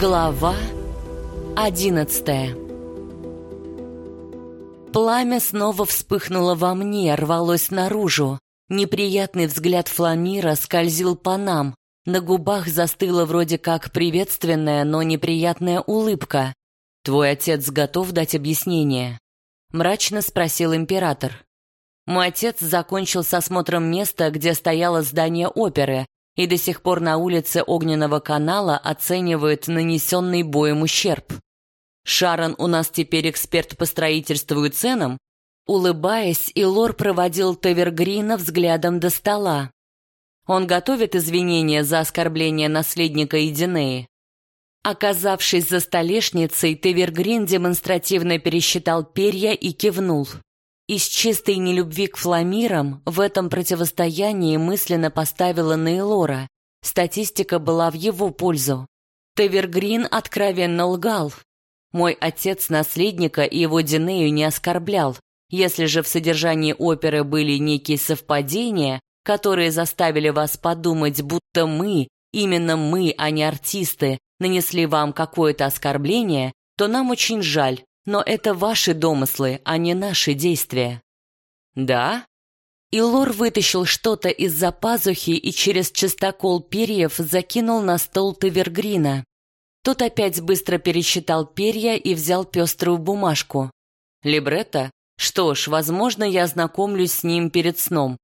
Глава одиннадцатая Пламя снова вспыхнуло во мне, рвалось наружу. Неприятный взгляд Фламира скользил по нам. На губах застыла вроде как приветственная, но неприятная улыбка. «Твой отец готов дать объяснение?» Мрачно спросил император. Мой отец закончил с осмотром места, где стояло здание оперы, и до сих пор на улице Огненного канала оценивают нанесенный боем ущерб. Шарон у нас теперь эксперт по строительству и ценам? Улыбаясь, Илор проводил Тавергрина взглядом до стола. Он готовит извинения за оскорбление наследника Идинеи. Оказавшись за столешницей, Тавергрин демонстративно пересчитал перья и кивнул. Из чистой нелюбви к фламирам в этом противостоянии мысленно поставила Нейлора. Статистика была в его пользу. Тавергрин откровенно лгал. Мой отец наследника и его Динею не оскорблял. Если же в содержании оперы были некие совпадения, которые заставили вас подумать, будто мы, именно мы, а не артисты, нанесли вам какое-то оскорбление, то нам очень жаль, но это ваши домыслы, а не наши действия. Да? И Лор вытащил что-то из-за пазухи и через частокол перьев закинул на стол Тавергрина. Тот опять быстро пересчитал перья и взял пеструю бумажку. Либретто? Что ж, возможно, я ознакомлюсь с ним перед сном.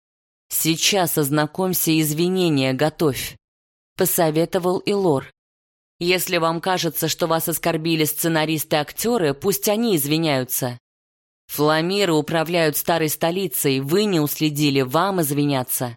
Сейчас ознакомься, извинения готовь. Посоветовал Илор. Если вам кажется, что вас оскорбили сценаристы-актеры, пусть они извиняются. Фламиры управляют старой столицей, вы не уследили, вам извиняться.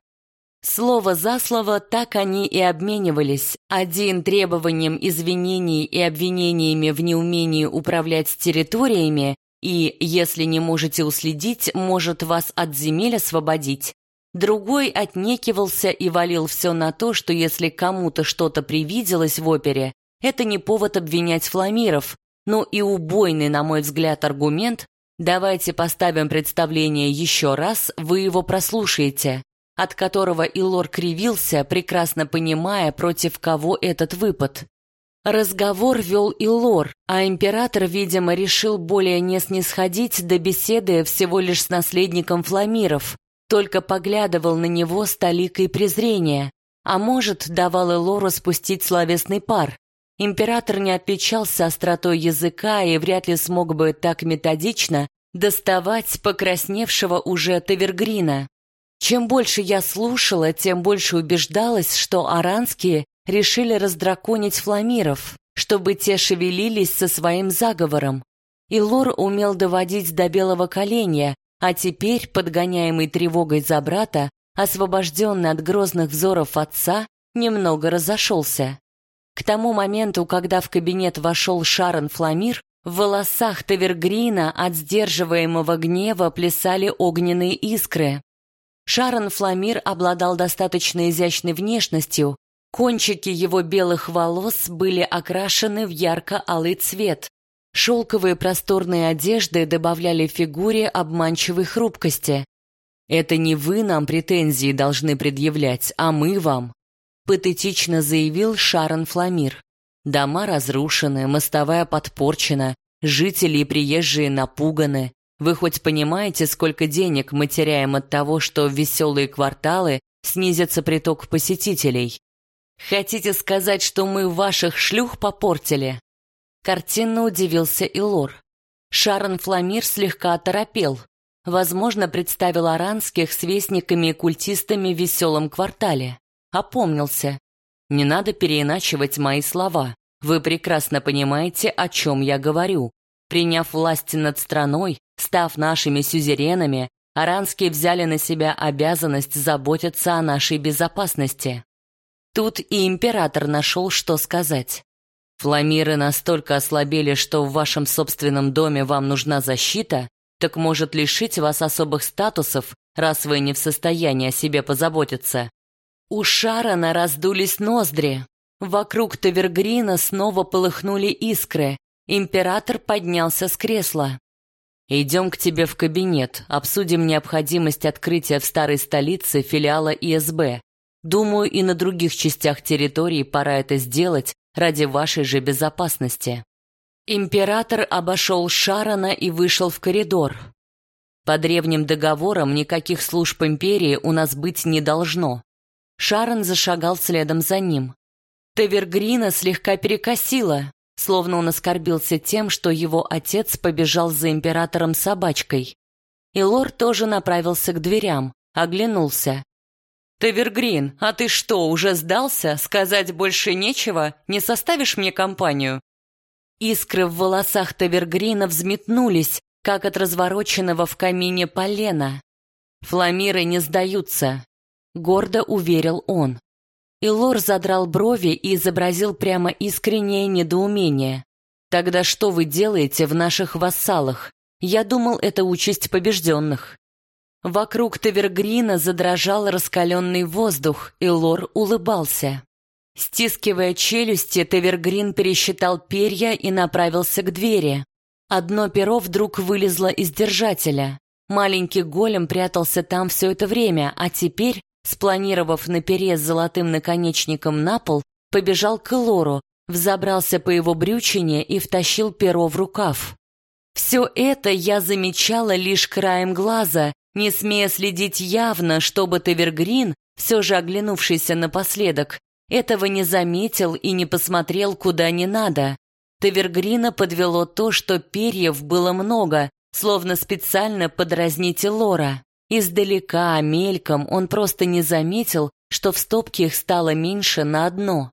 Слово за слово так они и обменивались, один требованием извинений и обвинениями в неумении управлять территориями и, если не можете уследить, может вас от земель освободить, Другой отнекивался и валил все на то, что если кому-то что-то привиделось в опере, это не повод обвинять фламиров, но и убойный, на мой взгляд, аргумент «давайте поставим представление еще раз, вы его прослушаете», от которого Илор кривился, прекрасно понимая, против кого этот выпад. Разговор вел Илор, а император, видимо, решил более не снисходить до беседы всего лишь с наследником фламиров, только поглядывал на него с толикой презрения, а может, давал Элору спустить словесный пар. Император не отличался остротой языка и вряд ли смог бы так методично доставать покрасневшего уже Тавергрина. Чем больше я слушала, тем больше убеждалась, что аранские решили раздраконить фламиров, чтобы те шевелились со своим заговором. И Лор умел доводить до белого коленя, а теперь, подгоняемый тревогой за брата, освобожденный от грозных взоров отца, немного разошелся. К тому моменту, когда в кабинет вошел Шарон Фламир, в волосах Тавергрина от сдерживаемого гнева плясали огненные искры. Шарон Фламир обладал достаточно изящной внешностью, кончики его белых волос были окрашены в ярко-алый цвет, Шелковые просторные одежды добавляли фигуре обманчивой хрупкости. «Это не вы нам претензии должны предъявлять, а мы вам», — патетично заявил Шарон Фламир. «Дома разрушены, мостовая подпорчена, жители и приезжие напуганы. Вы хоть понимаете, сколько денег мы теряем от того, что в веселые кварталы снизится приток посетителей? Хотите сказать, что мы ваших шлюх попортили?» Картинно удивился и Лор. Шарон Фламир слегка оторопел. Возможно, представил аранских с вестниками и культистами в веселом квартале. Опомнился. Не надо переиначивать мои слова. Вы прекрасно понимаете, о чем я говорю. Приняв власть над страной, став нашими сюзеренами, аранские взяли на себя обязанность заботиться о нашей безопасности. Тут и император нашел, что сказать. Фламиры настолько ослабели, что в вашем собственном доме вам нужна защита, так может лишить вас особых статусов, раз вы не в состоянии о себе позаботиться. У Шарона раздулись ноздри. Вокруг Тавергрина снова полыхнули искры. Император поднялся с кресла. «Идем к тебе в кабинет, обсудим необходимость открытия в старой столице филиала ИСБ. Думаю, и на других частях территории пора это сделать, ради вашей же безопасности. Император обошел Шарона и вышел в коридор. По древним договорам никаких служб империи у нас быть не должно. Шарон зашагал следом за ним. Тавергрина слегка перекосила, словно он оскорбился тем, что его отец побежал за императором собачкой. И лорд тоже направился к дверям, оглянулся. «Тавергрин, а ты что, уже сдался? Сказать больше нечего? Не составишь мне компанию?» Искры в волосах Тавергрина взметнулись, как от развороченного в камине полена. «Фламиры не сдаются», — гордо уверил он. Илор задрал брови и изобразил прямо искреннее недоумение. «Тогда что вы делаете в наших вассалах? Я думал, это участь побежденных». Вокруг Тавергрина задрожал раскаленный воздух, и Лор улыбался. Стискивая челюсти, Тавергрин пересчитал перья и направился к двери. Одно перо вдруг вылезло из держателя. Маленький голем прятался там все это время, а теперь спланировав на пере с золотым наконечником на пол, побежал к Лору, взобрался по его брючине и втащил перо в рукав. Все это я замечала лишь краем глаза, не смея следить явно, чтобы Тавергрин, все же оглянувшийся напоследок, этого не заметил и не посмотрел куда не надо. Тавергрина подвело то, что перьев было много, словно специально подразнить Лора. Издалека, мельком, он просто не заметил, что в стопке их стало меньше на одно.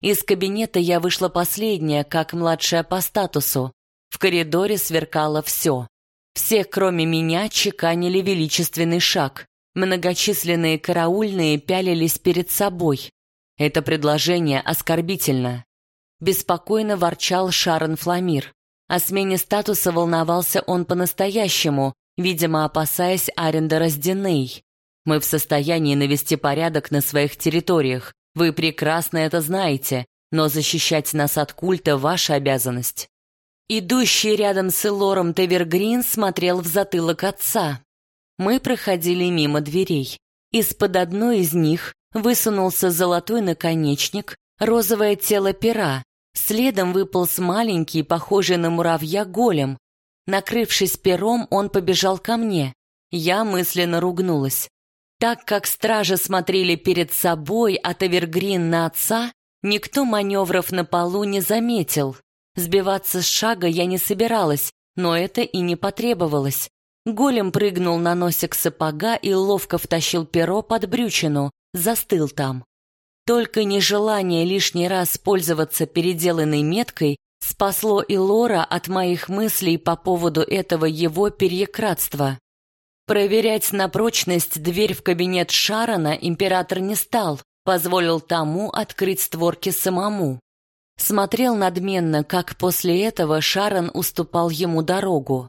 Из кабинета я вышла последняя, как младшая по статусу. В коридоре сверкало все. Все, кроме меня, чеканили величественный шаг. Многочисленные караульные пялились перед собой. Это предложение оскорбительно. Беспокойно ворчал Шарон Фламир. О смене статуса волновался он по-настоящему, видимо, опасаясь Арендера с Диней. Мы в состоянии навести порядок на своих территориях. Вы прекрасно это знаете, но защищать нас от культа – ваша обязанность. Идущий рядом с Элором Тевергрин смотрел в затылок отца. Мы проходили мимо дверей. Из-под одной из них высунулся золотой наконечник, розовое тело пера. Следом выполз маленький, похожий на муравья, голем. Накрывшись пером, он побежал ко мне. Я мысленно ругнулась. Так как стражи смотрели перед собой, а Тавергрин на отца, никто маневров на полу не заметил. Сбиваться с шага я не собиралась, но это и не потребовалось. Голем прыгнул на носик сапога и ловко втащил перо под брючину, застыл там. Только нежелание лишний раз пользоваться переделанной меткой спасло и Лора от моих мыслей по поводу этого его перекратства. Проверять на прочность дверь в кабинет Шарона император не стал, позволил тому открыть створки самому. Смотрел надменно, как после этого Шарон уступал ему дорогу.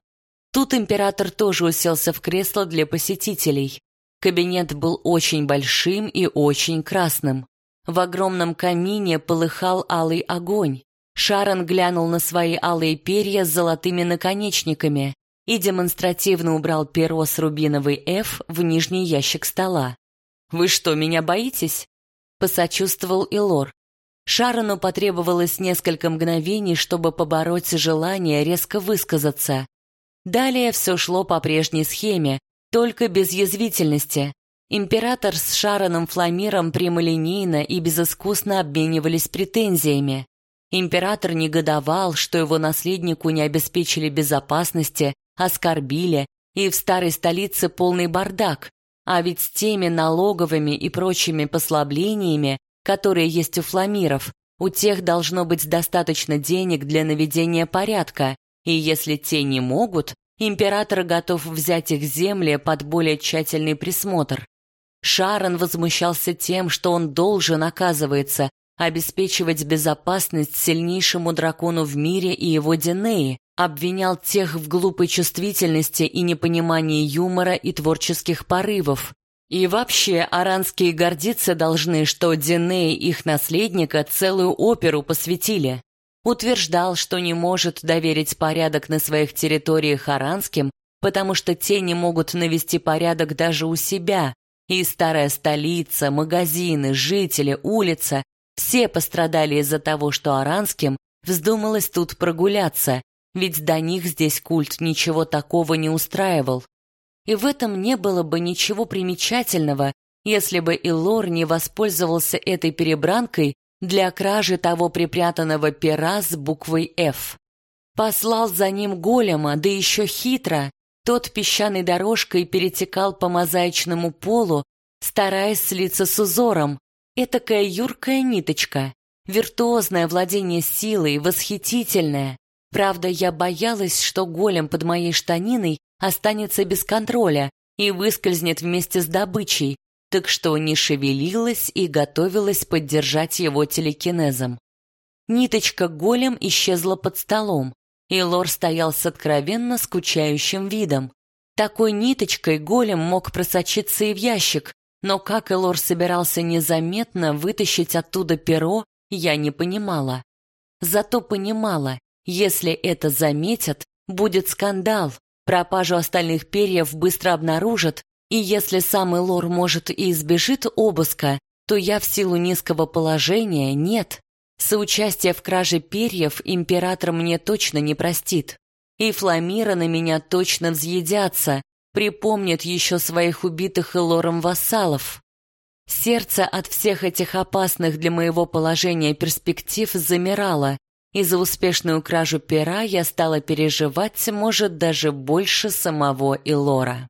Тут император тоже уселся в кресло для посетителей. Кабинет был очень большим и очень красным. В огромном камине полыхал алый огонь. Шарон глянул на свои алые перья с золотыми наконечниками и демонстративно убрал перо с рубиновой «Ф» в нижний ящик стола. «Вы что, меня боитесь?» — посочувствовал Илор. Шарону потребовалось несколько мгновений, чтобы побороть желание резко высказаться. Далее все шло по прежней схеме, только без язвительности. Император с Шароном Фламиром прямолинейно и безыскусно обменивались претензиями. Император негодовал, что его наследнику не обеспечили безопасности, оскорбили, и в старой столице полный бардак, а ведь с теми налоговыми и прочими послаблениями, которые есть у фламиров, у тех должно быть достаточно денег для наведения порядка, и если те не могут, император готов взять их земли под более тщательный присмотр. Шарон возмущался тем, что он должен, оказывается, обеспечивать безопасность сильнейшему дракону в мире и его Динеи, обвинял тех в глупой чувствительности и непонимании юмора и творческих порывов. И вообще, аранские гордиться должны, что Динеи их наследника целую оперу посвятили. Утверждал, что не может доверить порядок на своих территориях аранским, потому что те не могут навести порядок даже у себя, и старая столица, магазины, жители, улица Все пострадали из-за того, что Аранским вздумалось тут прогуляться, ведь до них здесь культ ничего такого не устраивал. И в этом не было бы ничего примечательного, если бы Илор не воспользовался этой перебранкой для кражи того припрятанного пера с буквой «Ф». Послал за ним голема, да еще хитро. Тот песчаной дорожкой перетекал по мозаичному полу, стараясь слиться с узором. Этакая юркая ниточка. Виртуозное владение силой, восхитительное. Правда, я боялась, что голем под моей штаниной останется без контроля и выскользнет вместе с добычей, так что не шевелилась и готовилась поддержать его телекинезом. Ниточка голем исчезла под столом, и Лор стоял с откровенно скучающим видом. Такой ниточкой голем мог просочиться и в ящик, но как Элор собирался незаметно вытащить оттуда перо, я не понимала. Зато понимала, если это заметят, будет скандал, пропажу остальных перьев быстро обнаружат, и если сам Элор может и избежит обыска, то я в силу низкого положения нет. Соучастие в краже перьев император мне точно не простит. И Фламира на меня точно взъедятся, припомнят еще своих убитых Элором вассалов. Сердце от всех этих опасных для моего положения перспектив замирало, и за успешную кражу пера я стала переживать, может, даже больше самого Илора.